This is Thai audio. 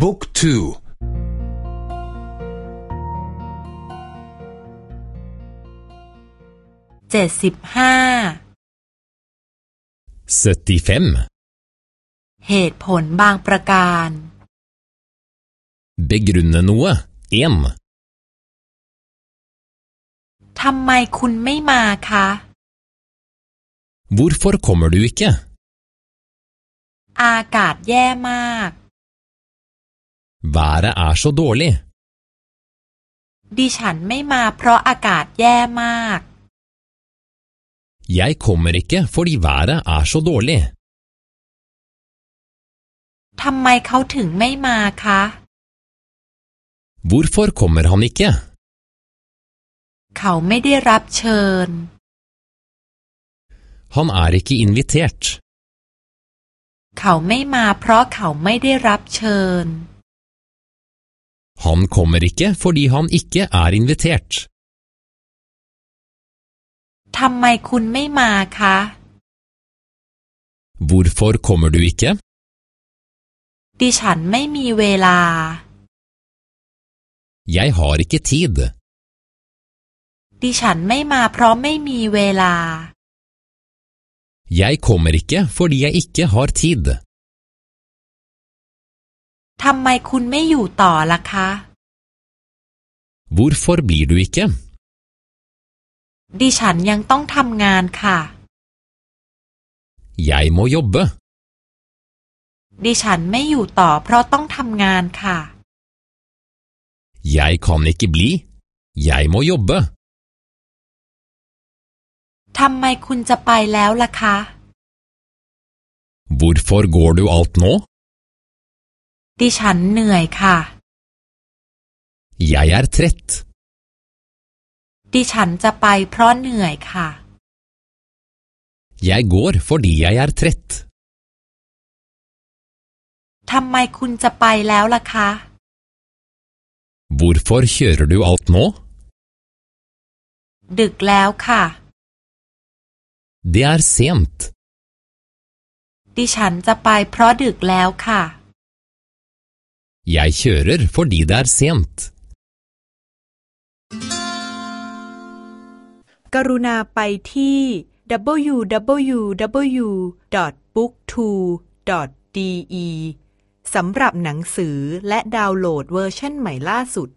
บุ๊กทูเจ็ดสิบห้าเหตุผลบางประการ Begrunne noe 1. ทำไมคุณไม่มาคะ Hvorfor kommer du ikke? อากาศแย่มาก Været er så dårlig. ดิฉันไม่มาเพราะอากาศแย่มาก Jeg kommer ikke fordi været er så dårlig. ทำไมเขาถึงไม่มาคะ Hvorfor kommer han ikke? เขาไม่ได้รับเชิญ Han er ikke invitert. เขาไม่มาเพราะเขาไม่ได้รับเชิญ Han kommer ikke fordi han ikke er invitert. ทำไมคุณไม่มาคะ Hvorfor kommer du ikke? ดิฉันไม่มีเวลา Jeg har ikke tid. ดิฉันไม่มาเพราะไม่มีเวลา Jeg kommer ikke fordi jeg ikke har tid. ทำไมคุณไม่อยู่ต่อล่ะคะ Hvorfor blir du ikke? ดิฉันยังต้องทำงานค่ะ Jeg må jobbe. ดิฉันไม่อยู่ต่อเพราะต้องทำงานค่ะ Jeg kan ikke bli. Jeg må jobbe. ทำไมคุณจะไปแล้วล่ะคะ Hvorfor går du alt nå? ดิฉันเหนื่อยค่ะ Jeg er trett. ดิฉันจะไปเพราะเหนื่อยค่ะ Jeg går fordi jeg er trett. ทำไมคุณจะไปแล้วล่ะคะ Hvorfor kjører du alt nå? ดึกแล้วค่ะ Det er sent. ดิฉันจะไปเพราะดึกแล้วค่ะ Jeg kjører fordi det er sent. กรุณาไปที่ www.booktwo.de สำหรับหนังสือและดาวน์โหลดเวอร์ชันใหม่ล่าสุด